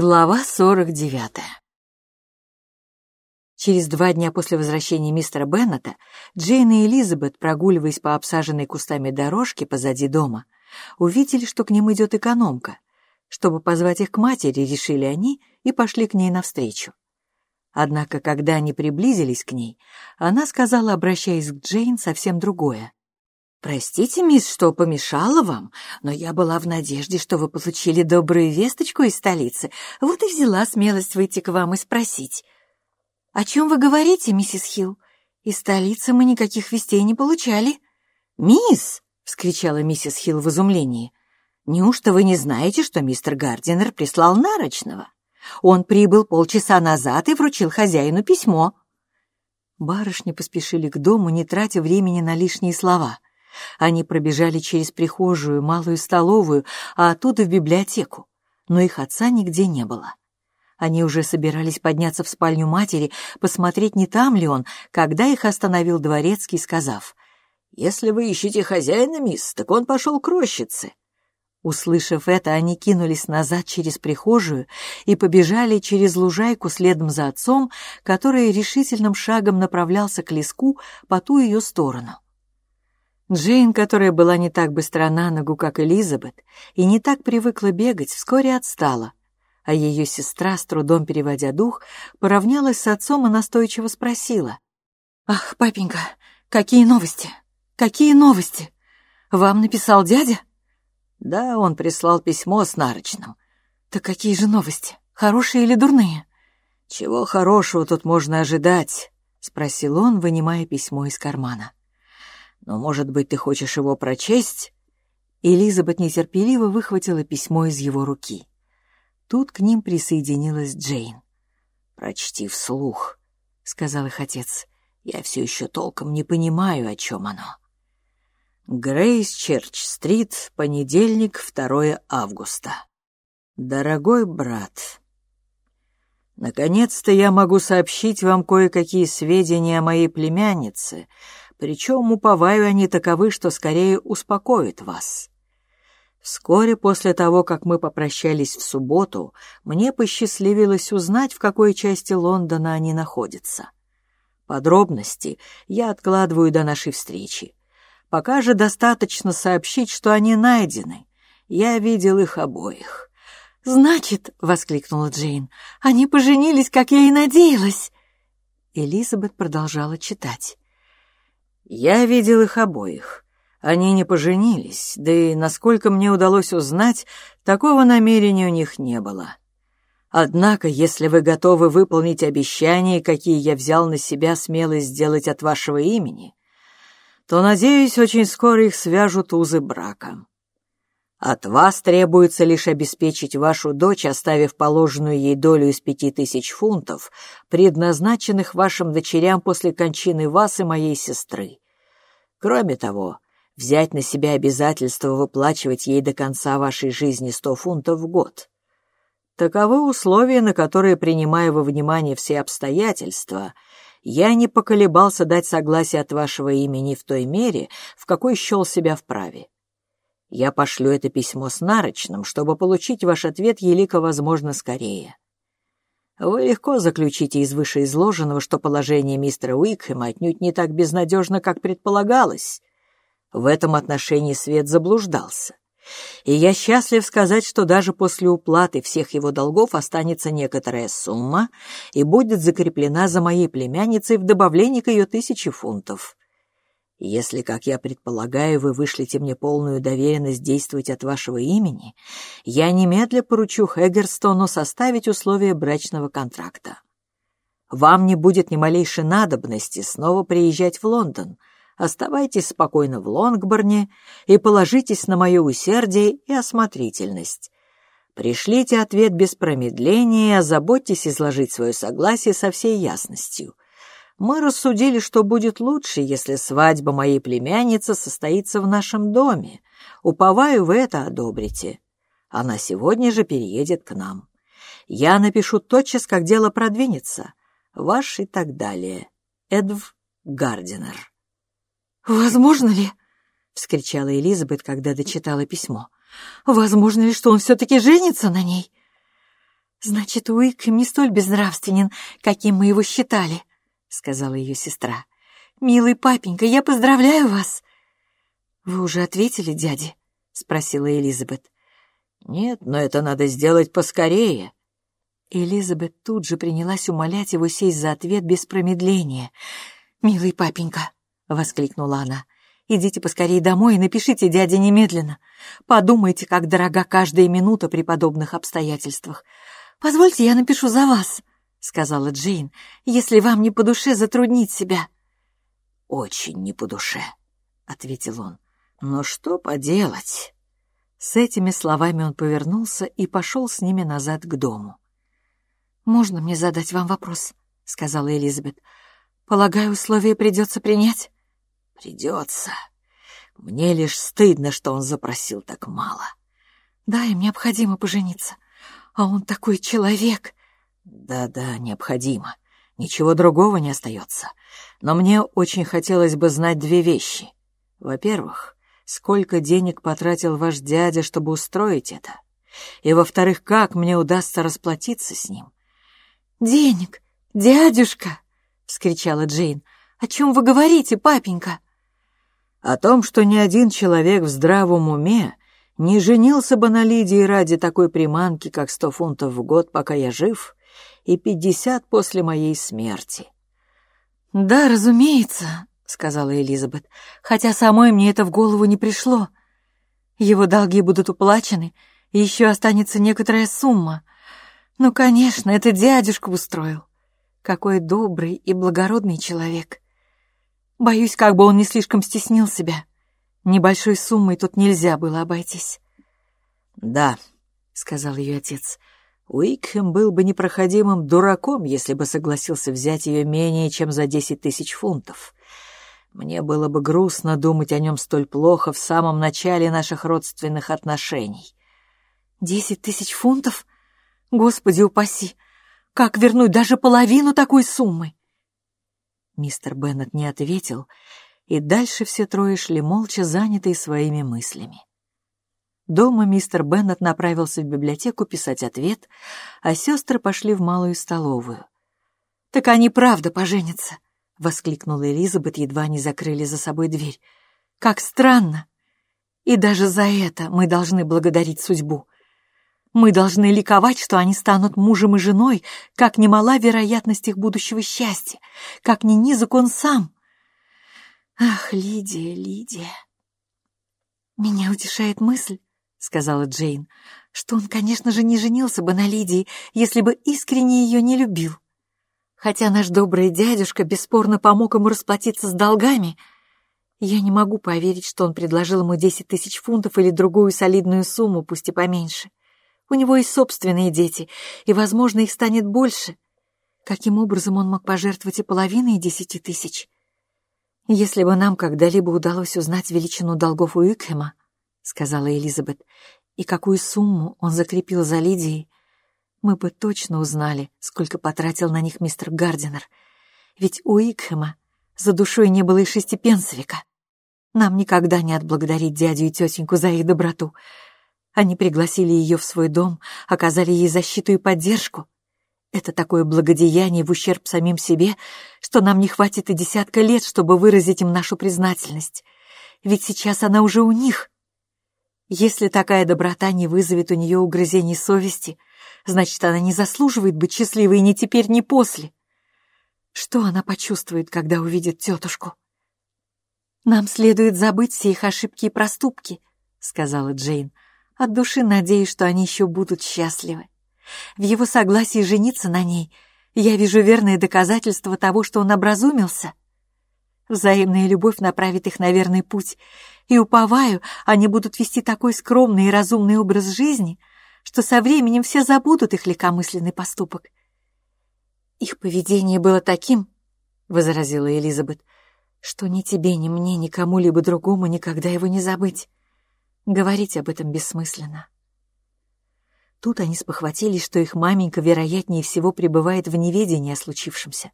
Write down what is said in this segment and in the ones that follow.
Глава сорок девятая Через два дня после возвращения мистера Беннета Джейн и Элизабет, прогуливаясь по обсаженной кустами дорожке позади дома, увидели, что к ним идет экономка. Чтобы позвать их к матери, решили они и пошли к ней навстречу. Однако, когда они приблизились к ней, она сказала, обращаясь к Джейн, совсем другое. «Простите, мисс, что помешала вам, но я была в надежде, что вы получили добрую весточку из столицы, вот и взяла смелость выйти к вам и спросить». «О чем вы говорите, миссис Хилл? Из столицы мы никаких вестей не получали». «Мисс!» — вскричала миссис Хилл в изумлении. «Неужто вы не знаете, что мистер Гардинер прислал нарочного? Он прибыл полчаса назад и вручил хозяину письмо». Барышни поспешили к дому, не тратя времени на лишние слова — они пробежали через прихожую, малую столовую, а оттуда в библиотеку. Но их отца нигде не было. Они уже собирались подняться в спальню матери, посмотреть, не там ли он, когда их остановил дворецкий, сказав, «Если вы ищете хозяина, мисс, так он пошел к рощице». Услышав это, они кинулись назад через прихожую и побежали через лужайку следом за отцом, который решительным шагом направлялся к леску по ту ее сторону. Джейн, которая была не так быстра на ногу, как Элизабет, и не так привыкла бегать, вскоре отстала, а ее сестра, с трудом переводя дух, поравнялась с отцом и настойчиво спросила. «Ах, папенька, какие новости? Какие новости? Вам написал дядя?» «Да, он прислал письмо с нарочным». «Так какие же новости? Хорошие или дурные?» «Чего хорошего тут можно ожидать?» — спросил он, вынимая письмо из кармана. Но, может быть, ты хочешь его прочесть?» Элизабет нетерпеливо выхватила письмо из его руки. Тут к ним присоединилась Джейн. «Прочти вслух», — сказал их отец. «Я все еще толком не понимаю, о чем оно». Грейс Черч-стрит, понедельник, 2 августа. Дорогой брат, наконец-то я могу сообщить вам кое-какие сведения о моей племяннице, причем, уповаю, они таковы, что скорее успокоят вас. Вскоре после того, как мы попрощались в субботу, мне посчастливилось узнать, в какой части Лондона они находятся. Подробности я откладываю до нашей встречи. Пока же достаточно сообщить, что они найдены. Я видел их обоих. «Значит», — воскликнула Джейн, — «они поженились, как я и надеялась». Элизабет продолжала читать. Я видел их обоих. Они не поженились, да и, насколько мне удалось узнать, такого намерения у них не было. Однако, если вы готовы выполнить обещания, какие я взял на себя смелость сделать от вашего имени, то, надеюсь, очень скоро их свяжут узы брака. От вас требуется лишь обеспечить вашу дочь, оставив положенную ей долю из пяти тысяч фунтов, предназначенных вашим дочерям после кончины вас и моей сестры. Кроме того, взять на себя обязательство выплачивать ей до конца вашей жизни сто фунтов в год. Таковы условия, на которые, принимая во внимание все обстоятельства, я не поколебался дать согласие от вашего имени в той мере, в какой счел себя вправе. Я пошлю это письмо с нарочным, чтобы получить ваш ответ елико возможно скорее. Вы легко заключите из вышеизложенного, что положение мистера Уикхэма отнюдь не так безнадежно, как предполагалось. В этом отношении свет заблуждался. И я счастлив сказать, что даже после уплаты всех его долгов останется некоторая сумма и будет закреплена за моей племянницей в добавлении к ее тысячи фунтов. Если, как я предполагаю, вы вышлете мне полную доверенность действовать от вашего имени, я немедля поручу Хэггерстону составить условия брачного контракта. Вам не будет ни малейшей надобности снова приезжать в Лондон. Оставайтесь спокойно в Лонгборне и положитесь на мое усердие и осмотрительность. Пришлите ответ без промедления и озаботьтесь изложить свое согласие со всей ясностью — мы рассудили, что будет лучше, если свадьба моей племянницы состоится в нашем доме. Уповаю, вы это одобрите. Она сегодня же переедет к нам. Я напишу тотчас, как дело продвинется. Ваш и так далее. Эдв Гардинер. «Возможно ли?» — вскричала Элизабет, когда дочитала письмо. «Возможно ли, что он все-таки женится на ней?» «Значит, Уикхэм не столь безнравственен, каким мы его считали», — сказала ее сестра. «Милый папенька, я поздравляю вас!» «Вы уже ответили дяде?» — спросила Элизабет. «Нет, но это надо сделать поскорее». Элизабет тут же принялась умолять его сесть за ответ без промедления. «Милый папенька!» — воскликнула она. «Идите поскорее домой и напишите дяде немедленно. Подумайте, как дорога каждая минута при подобных обстоятельствах. Позвольте, я напишу за вас», — сказала Джейн, «если вам не по душе затруднить себя». «Очень не по душе», — ответил он. «Но что поделать?» С этими словами он повернулся и пошел с ними назад к дому. «Можно мне задать вам вопрос?» — сказала Элизабет. «Полагаю, условия придется принять?» «Придется. Мне лишь стыдно, что он запросил так мало». «Да, им необходимо пожениться. А он такой человек!» «Да-да, необходимо. Ничего другого не остается. Но мне очень хотелось бы знать две вещи. Во-первых, сколько денег потратил ваш дядя, чтобы устроить это? И, во-вторых, как мне удастся расплатиться с ним?» «Денег? Дядюшка!» — вскричала Джейн. «О чем вы говорите, папенька?» «О том, что ни один человек в здравом уме не женился бы на Лидии ради такой приманки, как сто фунтов в год, пока я жив, и пятьдесят после моей смерти. «Да, разумеется», — сказала Элизабет, «хотя самой мне это в голову не пришло. Его долги будут уплачены, и еще останется некоторая сумма. Ну, конечно, это дядюшка устроил. Какой добрый и благородный человек. Боюсь, как бы он не слишком стеснил себя. Небольшой суммой тут нельзя было обойтись. «Да», — сказал ее отец, — «Уикхэм был бы непроходимым дураком, если бы согласился взять ее менее чем за десять тысяч фунтов. Мне было бы грустно думать о нем столь плохо в самом начале наших родственных отношений». «Десять тысяч фунтов? Господи упаси! Как вернуть даже половину такой суммы?» Мистер Беннет не ответил, — и дальше все трое шли молча, занятые своими мыслями. Дома мистер Беннет направился в библиотеку писать ответ, а сестры пошли в малую столовую. «Так они правда поженятся!» — воскликнула Элизабет, едва не закрыли за собой дверь. «Как странно! И даже за это мы должны благодарить судьбу. Мы должны ликовать, что они станут мужем и женой, как немала вероятность их будущего счастья, как не низок он сам, Ах, Лидия, Лидия. Меня утешает мысль, сказала Джейн, что он, конечно же, не женился бы на Лидии, если бы искренне ее не любил. Хотя наш добрый дядюшка бесспорно помог ему расплатиться с долгами, я не могу поверить, что он предложил ему десять тысяч фунтов или другую солидную сумму, пусть и поменьше. У него есть собственные дети, и, возможно, их станет больше. Каким образом он мог пожертвовать и половиной десяти тысяч? «Если бы нам когда-либо удалось узнать величину долгов у Икхема, — сказала Элизабет, — и какую сумму он закрепил за Лидией, мы бы точно узнали, сколько потратил на них мистер Гардинер. Ведь у Икхема за душой не было и шестипенсовика. Нам никогда не отблагодарить дядю и тетеньку за их доброту. Они пригласили ее в свой дом, оказали ей защиту и поддержку — это такое благодеяние в ущерб самим себе, что нам не хватит и десятка лет, чтобы выразить им нашу признательность. Ведь сейчас она уже у них. Если такая доброта не вызовет у нее угрызений совести, значит, она не заслуживает быть счастливой ни теперь, ни после. Что она почувствует, когда увидит тетушку? «Нам следует забыть все их ошибки и проступки», — сказала Джейн. «От души надеюсь, что они еще будут счастливы». В его согласии жениться на ней я вижу верное доказательство того, что он образумился. Взаимная любовь направит их на верный путь, и, уповаю, они будут вести такой скромный и разумный образ жизни, что со временем все забудут их легкомысленный поступок. «Их поведение было таким, — возразила Элизабет, — что ни тебе, ни мне, ни кому-либо другому никогда его не забыть. Говорить об этом бессмысленно». Тут они спохватились, что их маменька, вероятнее всего, пребывает в неведении о случившемся.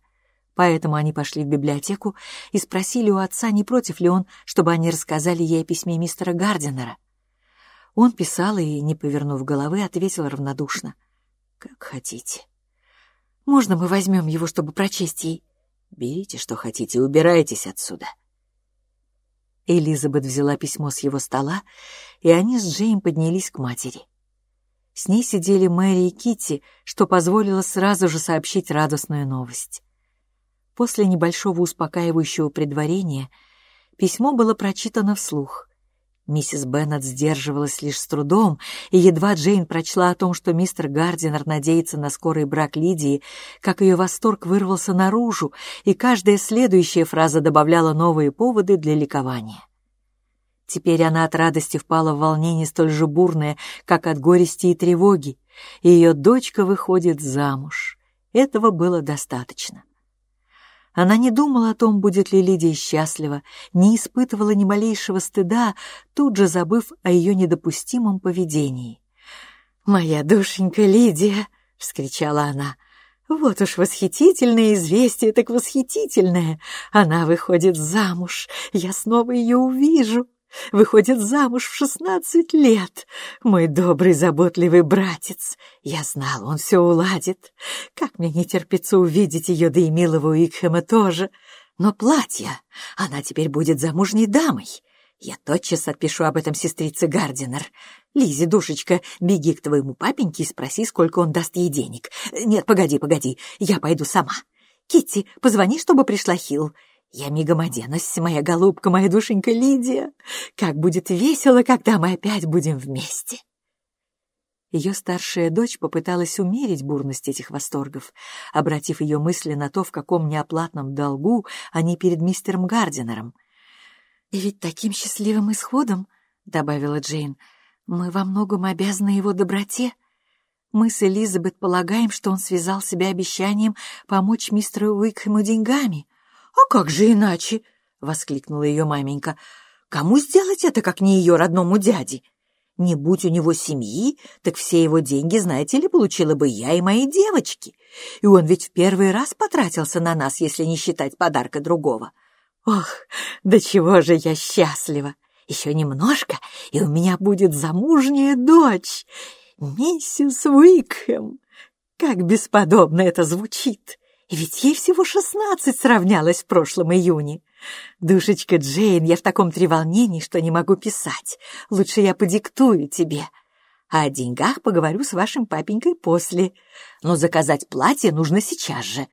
Поэтому они пошли в библиотеку и спросили у отца, не против ли он, чтобы они рассказали ей о письме мистера Гардинера. Он писал и, не повернув головы, ответил равнодушно. Как хотите. Можно мы возьмем его, чтобы прочесть ей? Берите, что хотите, убирайтесь отсюда. Элизабет взяла письмо с его стола, и они с Джейм поднялись к матери. С ней сидели Мэри и Китти, что позволило сразу же сообщить радостную новость. После небольшого успокаивающего предварения письмо было прочитано вслух. Миссис Беннет сдерживалась лишь с трудом, и едва Джейн прочла о том, что мистер Гардинер надеется на скорый брак Лидии, как ее восторг вырвался наружу, и каждая следующая фраза добавляла новые поводы для ликования. Теперь она от радости впала в волнение столь же бурное, как от горести и тревоги. Ее дочка выходит замуж. Этого было достаточно. Она не думала о том, будет ли Лидия счастлива, не испытывала ни малейшего стыда, тут же забыв о ее недопустимом поведении. «Моя душенька Лидия!» — вскричала она. «Вот уж восхитительное известие, так восхитительное! Она выходит замуж, я снова ее увижу!» Выходит замуж в шестнадцать лет. Мой добрый, заботливый братец. Я знал, он все уладит. Как мне не терпится увидеть ее, да и милого Уикхэма тоже. Но платье, она теперь будет замужней дамой. Я тотчас отпишу об этом сестрице Гардинер. Лизи, душечка, беги к твоему папеньке и спроси, сколько он даст ей денег. Нет, погоди, погоди, я пойду сама. Китти, позвони, чтобы пришла Хилл. Я мигом оденусь, моя голубка, моя душенька Лидия. Как будет весело, когда мы опять будем вместе. Ее старшая дочь попыталась умерить бурность этих восторгов, обратив ее мысли на то, в каком неоплатном долгу они перед мистером Гардинером. «И ведь таким счастливым исходом, — добавила Джейн, — мы во многом обязаны его доброте. Мы с Элизабет полагаем, что он связал себя обещанием помочь мистеру Уикхэму деньгами. «А как же иначе?» — воскликнула ее маменька. «Кому сделать это, как не ее родному дяде? Не будь у него семьи, так все его деньги, знаете ли, получила бы я и мои девочки. И он ведь в первый раз потратился на нас, если не считать подарка другого. Ох, да чего же я счастлива! Еще немножко, и у меня будет замужняя дочь, миссис Уикхэм. Как бесподобно это звучит!» Ведь ей всего шестнадцать сравнялось в прошлом июне. Душечка Джейн, я в таком треволнении, что не могу писать. Лучше я подиктую тебе. А о деньгах поговорю с вашим папенькой после. Но заказать платье нужно сейчас же.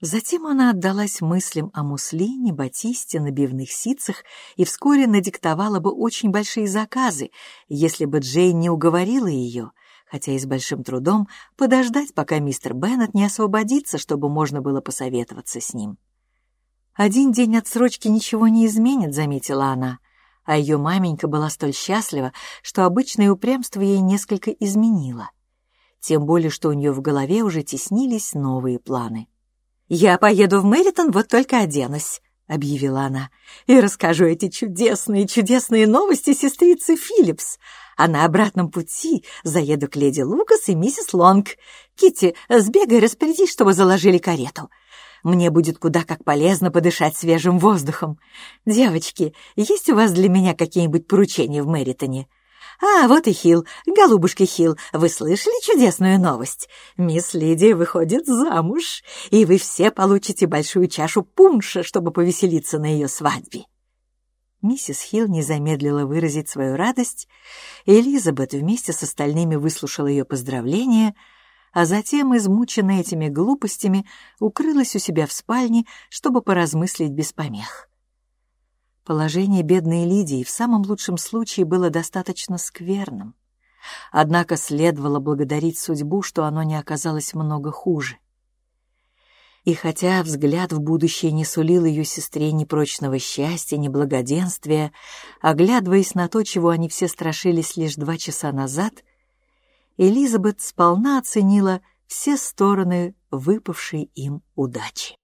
Затем она отдалась мыслям о муслине, батисте, набивных ситцах и вскоре надиктовала бы очень большие заказы, если бы Джейн не уговорила ее — хотя и с большим трудом, подождать, пока мистер Беннет не освободится, чтобы можно было посоветоваться с ним. «Один день отсрочки ничего не изменит», — заметила она, а ее маменька была столь счастлива, что обычное упрямство ей несколько изменило. Тем более, что у нее в голове уже теснились новые планы. «Я поеду в Мэритон, вот только оденусь», — объявила она, «и расскажу эти чудесные, чудесные новости сестрице Филлипс а на обратном пути заеду к леди Лукас и миссис Лонг. Китти, сбегай, распорядись, чтобы заложили карету. Мне будет куда как полезно подышать свежим воздухом. Девочки, есть у вас для меня какие-нибудь поручения в Мэритоне?» «А, вот и Хилл, голубушка Хилл, вы слышали чудесную новость? Мисс Лидия выходит замуж, и вы все получите большую чашу пунша, чтобы повеселиться на ее свадьбе». Миссис Хилл не замедлила выразить свою радость, Элизабет вместе с остальными выслушала ее поздравления, а затем, измученная этими глупостями, укрылась у себя в спальне, чтобы поразмыслить без помех. Положение бедной Лидии в самом лучшем случае было достаточно скверным. Однако следовало благодарить судьбу, что оно не оказалось много хуже. И хотя взгляд в будущее не сулил ее сестре ни прочного счастья, ни благоденствия, оглядываясь на то, чего они все страшились лишь два часа назад, Элизабет сполна оценила все стороны выпавшей им удачи.